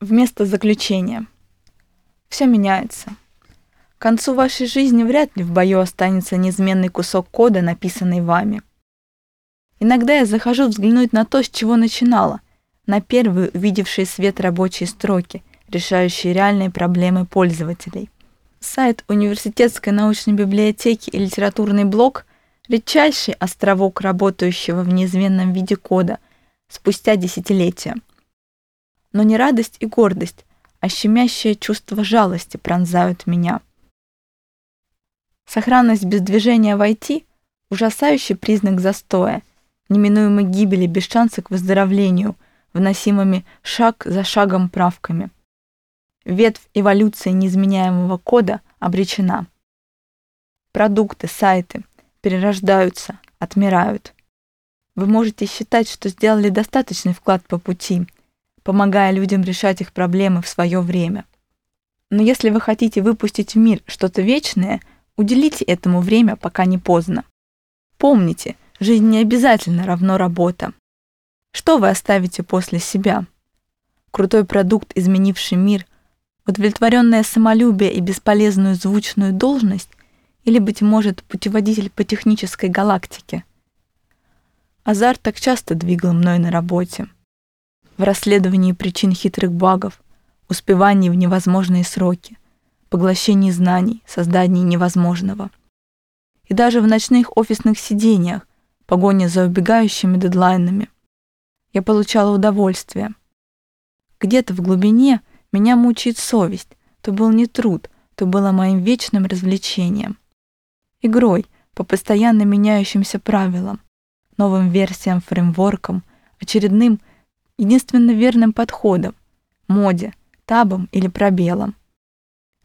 Вместо заключения. Все меняется. К концу вашей жизни вряд ли в бою останется неизменный кусок кода, написанный вами. Иногда я захожу взглянуть на то, с чего начинала, на первые увидевшие свет рабочие строки, решающие реальные проблемы пользователей. Сайт университетской научной библиотеки и литературный блог – редчайший островок работающего в неизменном виде кода спустя десятилетия. Но не радость и гордость, а щемящее чувство жалости пронзают меня. Сохранность без движения в IT – ужасающий признак застоя, неминуемой гибели без шанса к выздоровлению, вносимыми шаг за шагом правками – ветвь эволюции неизменяемого кода обречена. Продукты, сайты перерождаются, отмирают. Вы можете считать, что сделали достаточный вклад по пути, помогая людям решать их проблемы в свое время. Но если вы хотите выпустить в мир что-то вечное, уделите этому время, пока не поздно. Помните, жизнь не обязательно равно работа. Что вы оставите после себя? Крутой продукт, изменивший мир – удовлетворенное самолюбие и бесполезную звучную должность, или, быть может, путеводитель по технической галактике. Азарт так часто двигал мной на работе. В расследовании причин хитрых багов, успевании в невозможные сроки, поглощении знаний, создании невозможного. И даже в ночных офисных сидениях, погоне за убегающими дедлайнами. Я получала удовольствие. Где-то в глубине меня мучает совесть. То был не труд, то было моим вечным развлечением. Игрой по постоянно меняющимся правилам, новым версиям, фреймворкам, очередным, единственно верным подходом, моде, табом или пробелом.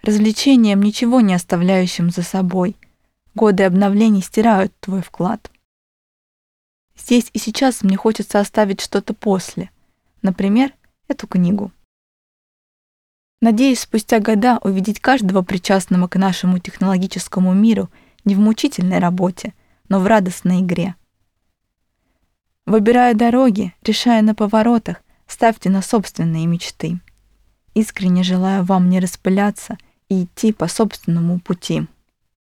Развлечением, ничего не оставляющим за собой. Годы обновлений стирают твой вклад. Здесь и сейчас мне хочется оставить что-то после. Например, эту книгу. Надеюсь, спустя года увидеть каждого причастного к нашему технологическому миру не в мучительной работе, но в радостной игре. Выбирая дороги, решая на поворотах, ставьте на собственные мечты. Искренне желаю вам не распыляться и идти по собственному пути.